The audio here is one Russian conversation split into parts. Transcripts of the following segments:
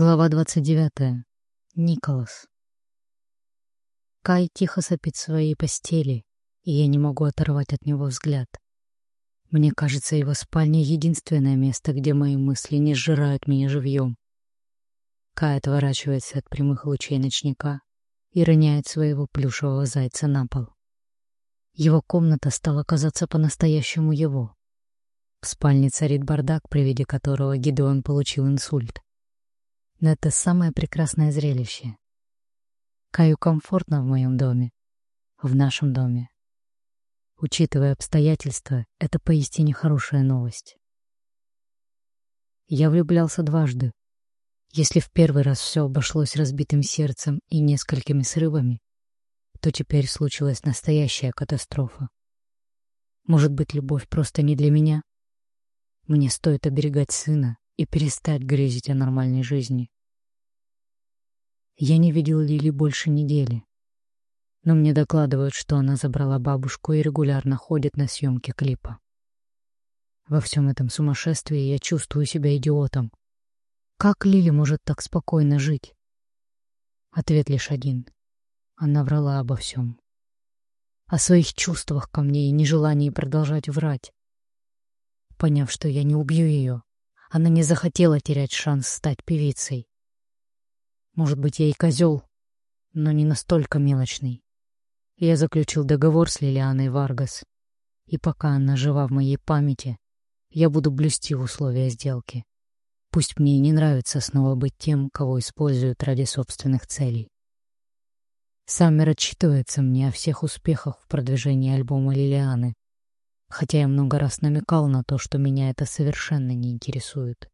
Глава 29. Николас. Кай тихо сопит в своей постели, и я не могу оторвать от него взгляд. Мне кажется, его спальня — единственное место, где мои мысли не сжирают меня живьем. Кай отворачивается от прямых лучей ночника и роняет своего плюшевого зайца на пол. Его комната стала казаться по-настоящему его. В спальне царит бардак, при виде которого Гидеон получил инсульт. Но это самое прекрасное зрелище. Каю комфортно в моем доме, в нашем доме. Учитывая обстоятельства, это поистине хорошая новость. Я влюблялся дважды. Если в первый раз все обошлось разбитым сердцем и несколькими срывами, то теперь случилась настоящая катастрофа. Может быть, любовь просто не для меня? Мне стоит оберегать сына и перестать грезить о нормальной жизни. Я не видел Лили больше недели, но мне докладывают, что она забрала бабушку и регулярно ходит на съемки клипа. Во всем этом сумасшествии я чувствую себя идиотом. Как Лили может так спокойно жить? Ответ лишь один. Она врала обо всем. О своих чувствах ко мне и нежелании продолжать врать. Поняв, что я не убью ее, она не захотела терять шанс стать певицей. Может быть, я и козел, но не настолько мелочный. Я заключил договор с Лилианой Варгас, и пока она жива в моей памяти, я буду блюсти условия сделки. Пусть мне и не нравится снова быть тем, кого используют ради собственных целей. Саммер отчитывается мне о всех успехах в продвижении альбома Лилианы, хотя я много раз намекал на то, что меня это совершенно не интересует.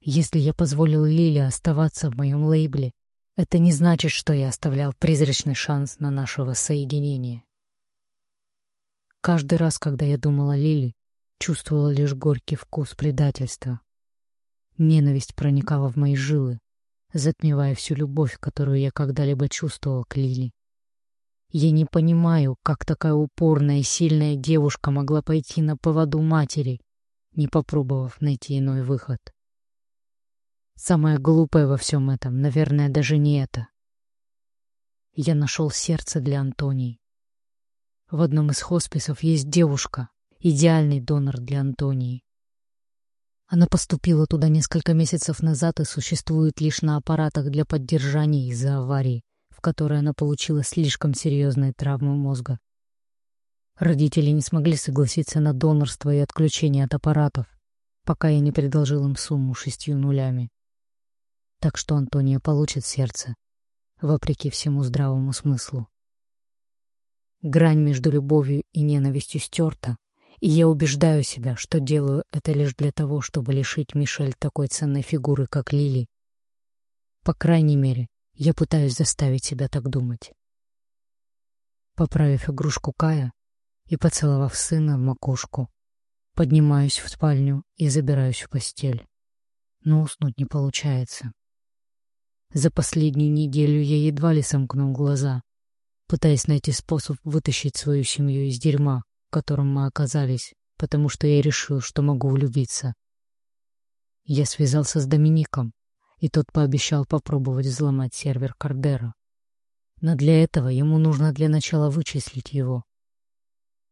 Если я позволил Лиле оставаться в моем лейбле, это не значит, что я оставлял призрачный шанс на нашего соединения. Каждый раз, когда я думал о Лиле, чувствовал лишь горький вкус предательства. Ненависть проникала в мои жилы, затмевая всю любовь, которую я когда-либо чувствовал к Лиле. Я не понимаю, как такая упорная и сильная девушка могла пойти на поводу матери, не попробовав найти иной выход. Самое глупое во всем этом, наверное, даже не это. Я нашел сердце для Антонии. В одном из хосписов есть девушка, идеальный донор для Антонии. Она поступила туда несколько месяцев назад и существует лишь на аппаратах для поддержания из-за аварии которой она получила слишком серьезные травмы мозга. Родители не смогли согласиться на донорство и отключение от аппаратов, пока я не предложил им сумму шестью нулями. Так что Антония получит сердце, вопреки всему здравому смыслу. Грань между любовью и ненавистью стерта, и я убеждаю себя, что делаю это лишь для того, чтобы лишить Мишель такой ценной фигуры, как Лили. По крайней мере, я пытаюсь заставить себя так думать. Поправив игрушку Кая и поцеловав сына в макушку, поднимаюсь в спальню и забираюсь в постель. Но уснуть не получается. За последнюю неделю я едва ли сомкнул глаза, пытаясь найти способ вытащить свою семью из дерьма, в котором мы оказались, потому что я решил, что могу влюбиться. Я связался с Домиником, и тот пообещал попробовать взломать сервер Кардера. Но для этого ему нужно для начала вычислить его.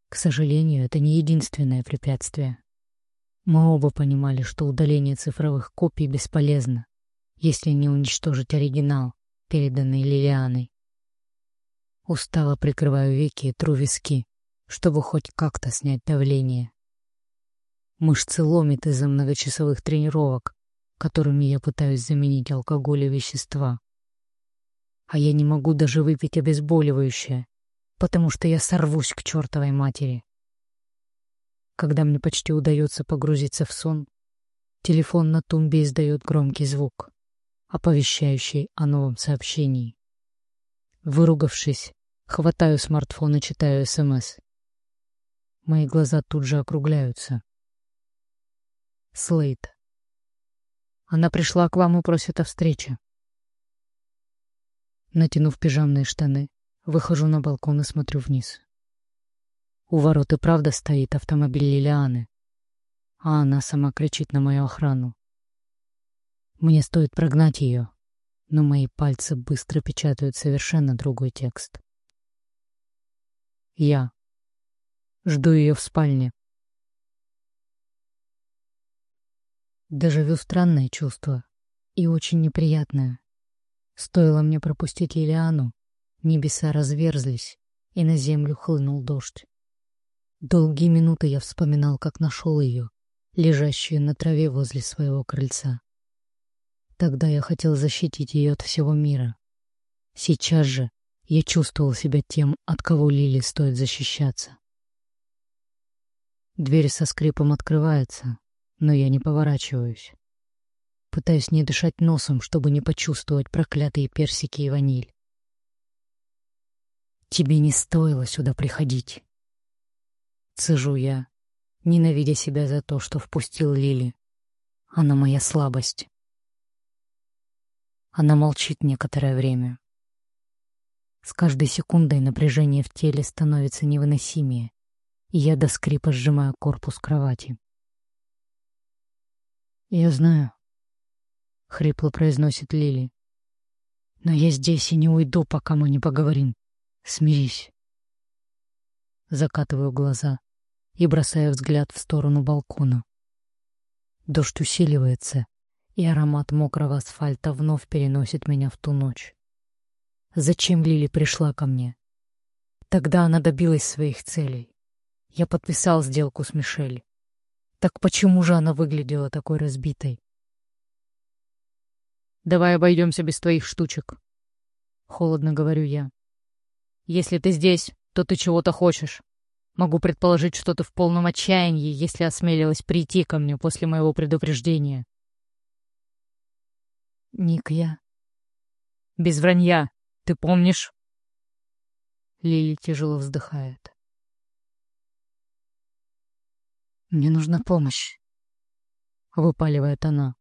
К сожалению, это не единственное препятствие. Мы оба понимали, что удаление цифровых копий бесполезно, если не уничтожить оригинал, переданный Лилианой. Устало прикрываю веки и тру виски, чтобы хоть как-то снять давление. Мышцы ломит из-за многочасовых тренировок, которыми я пытаюсь заменить алкоголь и вещества. А я не могу даже выпить обезболивающее, потому что я сорвусь к чертовой матери. Когда мне почти удается погрузиться в сон, телефон на тумбе издает громкий звук, оповещающий о новом сообщении. Выругавшись, хватаю смартфон и читаю СМС. Мои глаза тут же округляются. Слейт. Она пришла к вам и просит о встрече. Натянув пижамные штаны, выхожу на балкон и смотрю вниз. У ворот и правда стоит автомобиль Лилианы, а она сама кричит на мою охрану. Мне стоит прогнать ее, но мои пальцы быстро печатают совершенно другой текст. Я жду ее в спальне. Дежавю странное чувство и очень неприятное. Стоило мне пропустить Лилиану, небеса разверзлись, и на землю хлынул дождь. Долгие минуты я вспоминал, как нашел ее, лежащую на траве возле своего крыльца. Тогда я хотел защитить ее от всего мира. Сейчас же я чувствовал себя тем, от кого Лили стоит защищаться. Дверь со скрипом открывается, но я не поворачиваюсь. Пытаюсь не дышать носом, чтобы не почувствовать проклятые персики и ваниль. Тебе не стоило сюда приходить. Цежу я, ненавидя себя за то, что впустил Лили. Она моя слабость. Она молчит некоторое время. С каждой секундой напряжение в теле становится невыносимее, и я до скрипа сжимаю корпус кровати. «Я знаю», — хрипло произносит Лили. «Но я здесь и не уйду, пока мы не поговорим. Смирись». Закатываю глаза и бросаю взгляд в сторону балкона. Дождь усиливается, и аромат мокрого асфальта вновь переносит меня в ту ночь. Зачем Лили пришла ко мне? Тогда она добилась своих целей. Я подписал сделку с Мишель. Так почему же она выглядела такой разбитой? «Давай обойдемся без твоих штучек», — холодно говорю я. «Если ты здесь, то ты чего-то хочешь. Могу предположить, что ты в полном отчаянии, если осмелилась прийти ко мне после моего предупреждения». «Ник, я...» «Без вранья, ты помнишь?» Лили тяжело вздыхает. «Мне нужна помощь», — выпаливает она.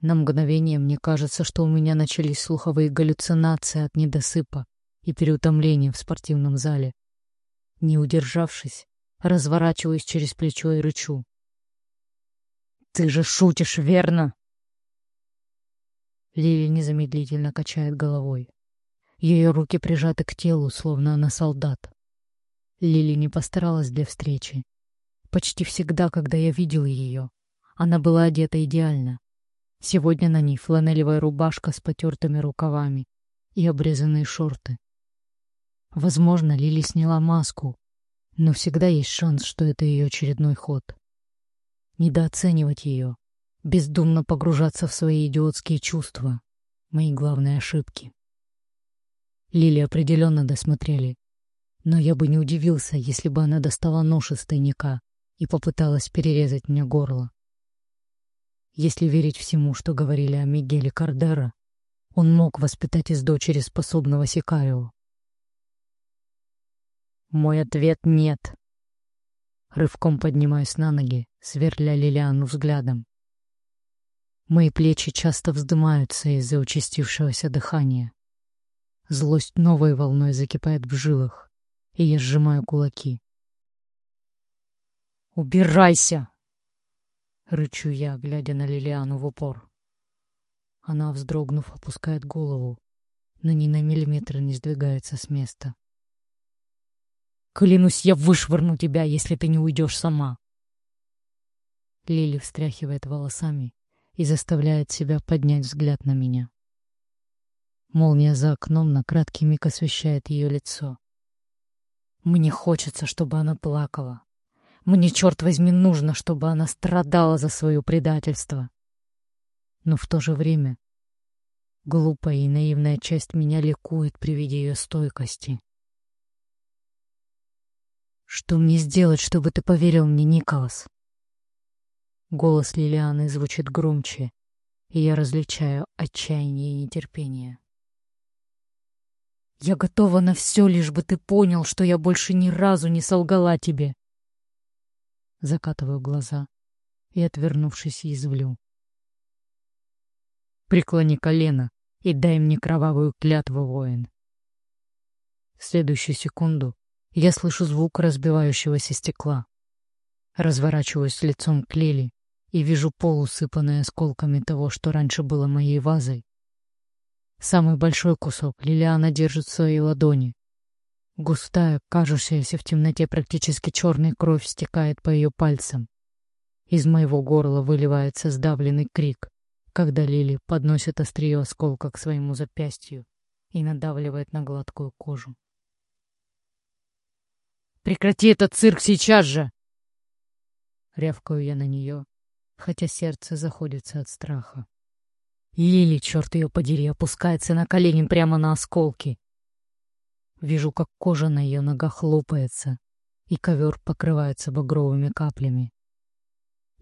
На мгновение мне кажется, что у меня начались слуховые галлюцинации от недосыпа и переутомления в спортивном зале. Не удержавшись, разворачиваюсь через плечо и рычу. «Ты же шутишь, верно?» Лили незамедлительно качает головой. Ее руки прижаты к телу, словно она солдат. Лили не постаралась для встречи, Почти всегда, когда я видел ее, она была одета идеально. Сегодня на ней фланелевая рубашка с потертыми рукавами и обрезанные шорты. Возможно, Лили сняла маску, но всегда есть шанс, что это ее очередной ход. Недооценивать ее, бездумно погружаться в свои идиотские чувства — мои главные ошибки. Лили определенно досмотрели, но я бы не удивился, если бы она достала нож из тайника и попыталась перерезать мне горло. Если верить всему, что говорили о Мигеле Кардера, он мог воспитать из дочери способного Сикарио. Мой ответ — нет. Рывком поднимаюсь на ноги, сверля Лилиану взглядом. Мои плечи часто вздымаются из-за участившегося дыхания. Злость новой волной закипает в жилах, и я сжимаю кулаки. «Убирайся!» — рычу я, глядя на Лилиану в упор. Она, вздрогнув, опускает голову, но ни на миллиметр не сдвигается с места. «Клянусь, я вышвырну тебя, если ты не уйдешь сама!» Лили встряхивает волосами и заставляет себя поднять взгляд на меня. Молния за окном на краткий миг освещает ее лицо. Мне хочется, чтобы она плакала, мне, черт возьми, нужно, чтобы она страдала за свое предательство. Но в то же время глупая и наивная часть меня ликует при виде ее стойкости. «Что мне сделать, чтобы ты поверил мне, Николас?» Голос Лилианы звучит громче, и я различаю отчаяние и нетерпение. «Я готова на все, лишь бы ты понял, что я больше ни разу не солгала тебе закатываю глаза и, отвернувшись, язвлю. «Преклони колено и дай мне кровавую клятву, воин!» В следующую секунду я слышу звук разбивающегося стекла. Разворачиваюсь лицом к Лили и вижу пол, усыпанный осколками того, что раньше было моей вазой. Самый большой кусок Лилиана держит в своей ладони. Густая, кажущаяся в темноте практически черная кровь стекает по ее пальцам. Из моего горла выливается сдавленный крик, когда Лили подносит острие осколка к своему запястью и надавливает на гладкую кожу. «Прекрати этот цирк сейчас же!» Рявкаю я на нее, хотя сердце заходится от страха. Лили, черт ее подери, опускается на колени прямо на осколки. Вижу, как кожа на ее ногах лопается, и ковер покрывается багровыми каплями.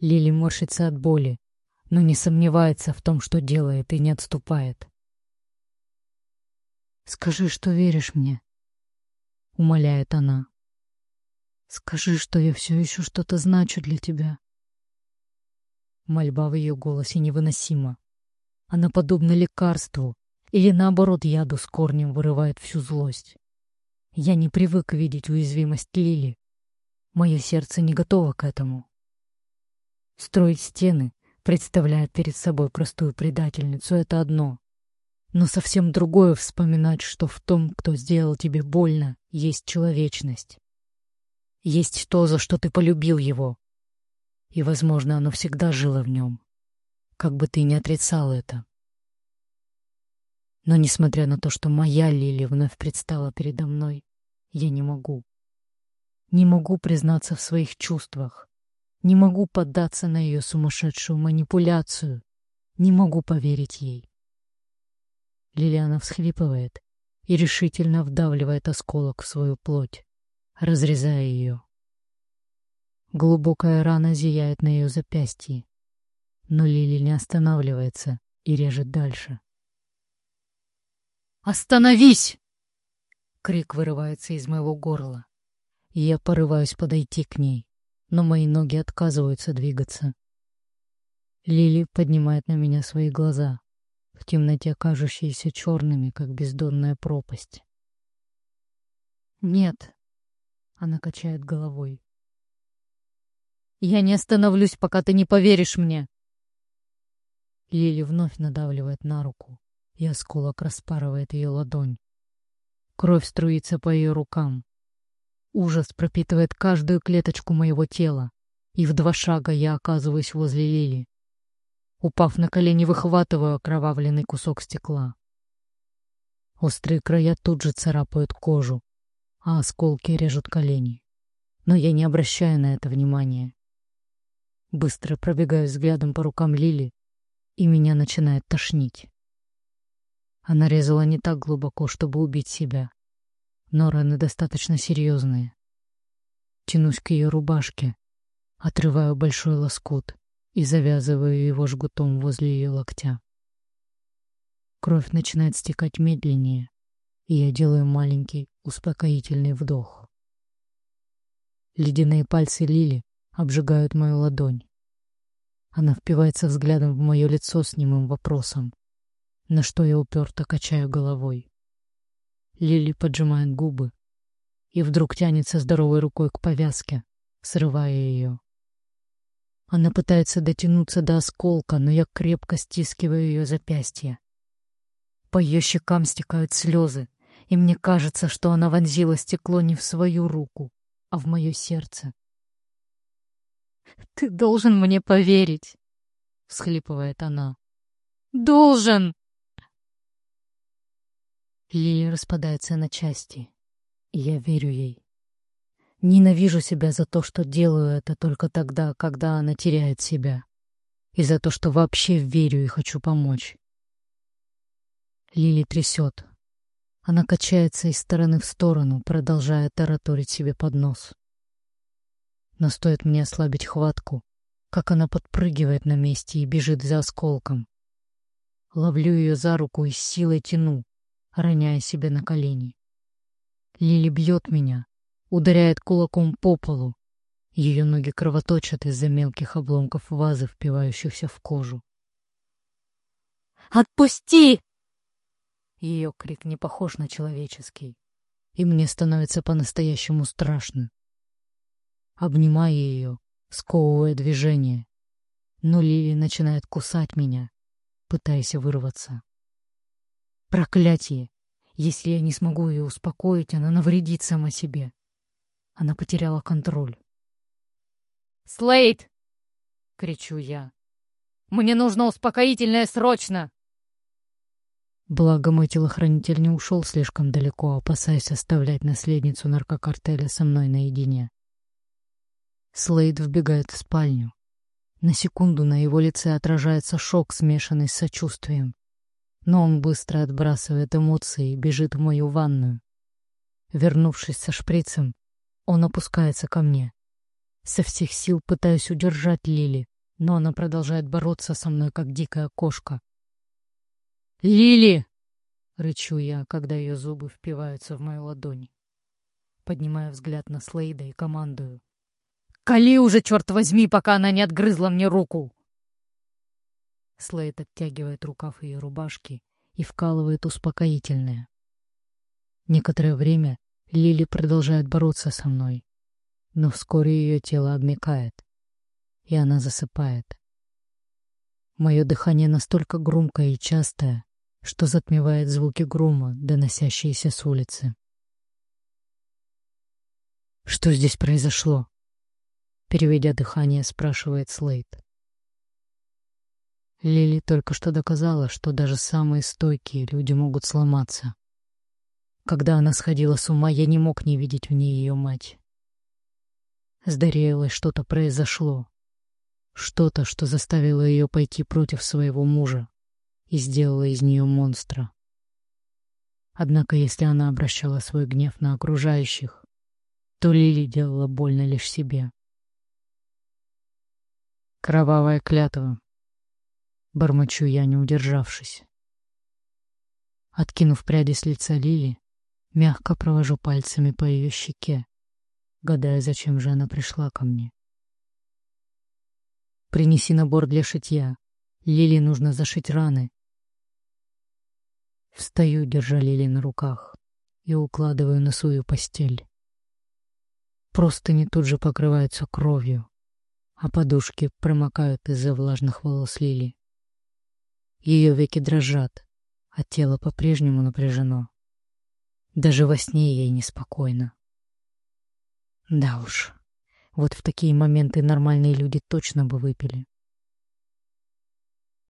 Лили морщится от боли, но не сомневается в том, что делает, и не отступает. «Скажи, что веришь мне», — умоляет она. «Скажи, что я все еще что-то значу для тебя». Мольба в ее голосе невыносима. Она подобна лекарству, или наоборот яду с корнем вырывает всю злость. Я не привык видеть уязвимость Лили. Мое сердце не готово к этому. Строить стены, представляя перед собой простую предательницу, это одно. Но совсем другое вспоминать, что в том, кто сделал тебе больно, есть человечность. Есть то, за что ты полюбил его. И, возможно, оно всегда жило в нем. Как бы ты ни отрицал это. Но, несмотря на то, что моя Лили вновь предстала передо мной, я не могу. Не могу признаться в своих чувствах. Не могу поддаться на ее сумасшедшую манипуляцию. Не могу поверить ей. Лилиана всхлипывает и решительно вдавливает осколок в свою плоть, разрезая ее. Глубокая рана зияет на ее запястье, но Лили не останавливается и режет дальше. «Остановись!» Крик вырывается из моего горла, я порываюсь подойти к ней но мои ноги отказываются двигаться. Лили поднимает на меня свои глаза, в темноте кажущиеся черными, как бездонная пропасть. «Нет», — она качает головой. «Я не остановлюсь, пока ты не поверишь мне!» Лили вновь надавливает на руку, и осколок распарывает ее ладонь. Кровь струится по ее рукам, Ужас пропитывает каждую клеточку моего тела, и в два шага я оказываюсь возле Лили. Упав на колени, выхватываю окровавленный кусок стекла. Острые края тут же царапают кожу, а осколки режут колени. Но я не обращаю на это внимания. Быстро пробегаю взглядом по рукам Лили, и меня начинает тошнить. Она резала не так глубоко, чтобы убить себя но раны достаточно серьезные. Тянусь к ее рубашке, отрываю большой лоскут и завязываю его жгутом возле ее локтя. Кровь начинает стекать медленнее, и я делаю маленький успокоительный вдох. Ледяные пальцы Лили обжигают мою ладонь. Она впивается взглядом в мое лицо с немым вопросом, на что я уперто качаю головой. Лили поджимает губы и вдруг тянется здоровой рукой к повязке, срывая ее. Она пытается дотянуться до осколка, но я крепко стискиваю ее запястье. По ее щекам стекают слезы, и мне кажется, что она вонзила стекло не в свою руку, а в мое сердце. «Ты должен мне поверить!» — всхлипывает она. «Должен!» Лили распадается на части, я верю ей. Ненавижу себя за то, что делаю это только тогда, когда она теряет себя, и за то, что вообще верю и хочу помочь. Лили трясет. Она качается из стороны в сторону, продолжая тараторить себе под нос. Но стоит мне ослабить хватку, как она подпрыгивает на месте и бежит за осколком. Ловлю ее за руку и силой тяну, роняя себе на колени. Лили бьет меня, ударяет кулаком по полу. Ее ноги кровоточат из-за мелких обломков вазы, впивающихся в кожу. «Отпусти!» Ее крик не похож на человеческий, и мне становится по-настоящему страшно. Обнимаю ее, сковывая движение, но Лили начинает кусать меня, пытаясь вырваться. Проклятие! Если я не смогу ее успокоить, она навредит сама себе. Она потеряла контроль. «Слейд!» — кричу я. «Мне нужно успокоительное срочно!» Благо мой телохранитель не ушел слишком далеко, опасаясь оставлять наследницу наркокартеля со мной наедине. Слейд вбегает в спальню. На секунду на его лице отражается шок, смешанный с сочувствием. Но он быстро отбрасывает эмоции и бежит в мою ванную. Вернувшись со шприцем, он опускается ко мне. Со всех сил пытаюсь удержать Лили, но она продолжает бороться со мной, как дикая кошка. «Лили!» — рычу я, когда ее зубы впиваются в мою ладонь. Поднимаю взгляд на Слейда и командую. «Кали уже, черт возьми, пока она не отгрызла мне руку!» Слейд оттягивает рукав ее рубашки и вкалывает успокоительное. Некоторое время Лили продолжает бороться со мной, но вскоре ее тело обмекает, и она засыпает. Мое дыхание настолько громкое и частое, что затмевает звуки грома, доносящиеся с улицы. «Что здесь произошло?» Переведя дыхание, спрашивает Слейд. Лили только что доказала, что даже самые стойкие люди могут сломаться. Когда она сходила с ума, я не мог не видеть в ней ее мать. С Дариэлой что-то произошло. Что-то, что заставило ее пойти против своего мужа и сделала из нее монстра. Однако, если она обращала свой гнев на окружающих, то Лили делала больно лишь себе. Кровавая клятва. Бормочу я, не удержавшись. Откинув пряди с лица Лили, мягко провожу пальцами по ее щеке, гадая, зачем же она пришла ко мне. Принеси набор для шитья. Лили нужно зашить раны. Встаю, держа Лили на руках, и укладываю на свою постель. Просто не тут же покрываются кровью, а подушки промокают из-за влажных волос Лили. Ее веки дрожат, а тело по-прежнему напряжено. Даже во сне ей неспокойно. Да уж, вот в такие моменты нормальные люди точно бы выпили.